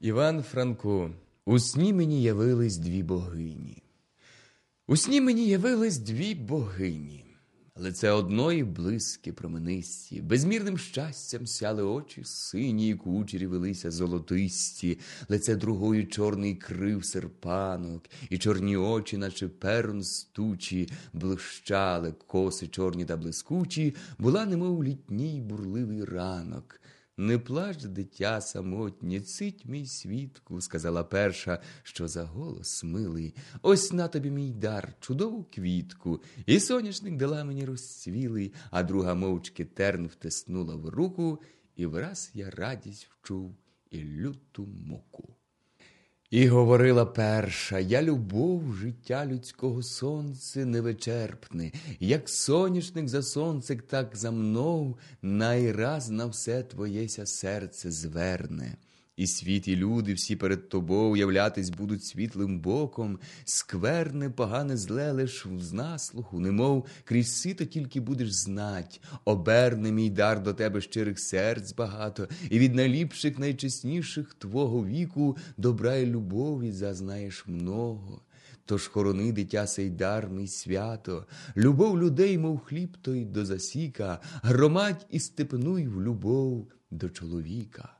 Іван Франко, у сні мені явились дві богині. У сні мені явились дві богині. Лице одної близькі променисті, безмірним щастям сяли очі, сині і кучері велися золотисті, лице другої чорний крив серпанок, і чорні очі, наче перун стучі, блищали, коси чорні та блискучі, була немов літній бурливий ранок. Не плач, дитя самотнє, цить мій свідку, сказала перша, що за голос милий. Ось на тобі мій дар, чудову квітку, і соняшник дала мені розцвілий, а друга мовчки терн втиснула в руку, і враз я радість вчув і люту муку. І говорила перша, я любов життя людського сонце невичерпне, як соняшник за сонцик, так за мною найраз на все твоєся серце зверне. І світ, і люди всі перед тобою являтись будуть світлим боком, скверне, погане зле лиш в наслуху, немов крізь сито тільки будеш знать, оберне мій дар до тебе щирих серць багато, і від найліпших, найчесніших твого віку добра й любові зазнаєш много. Тож хорони дитя сей дар мій свято, любов людей, мов хліб той до засіка, громадь і степнуй в любов до чоловіка.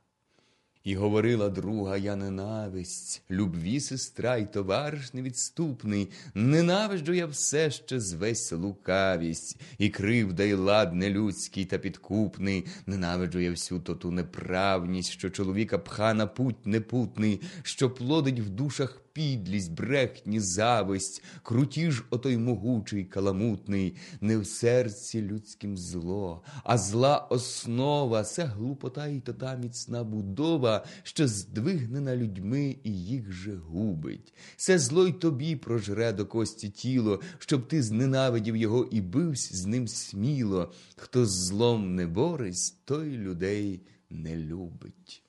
І говорила друга я ненависть, любві сестра й товариш невідступний, ненавиджу я все ще звесь лукавість, і кривда, й лад нелюдський та підкупний, ненавиджу я всю то ту неправність, що чоловіка пха на путь непутний, що плодить в душах підлість, брехні, зависть, крутіж отой могучий, каламутний, не в серці людським зло, а зла основа, це глупота й то та міцна будова, що здвигнена людьми і їх же губить. Це зло й тобі прожре до кості тіло, щоб ти зненавидів його і бивсь з ним сміло. Хто з злом не борись, той людей не любить.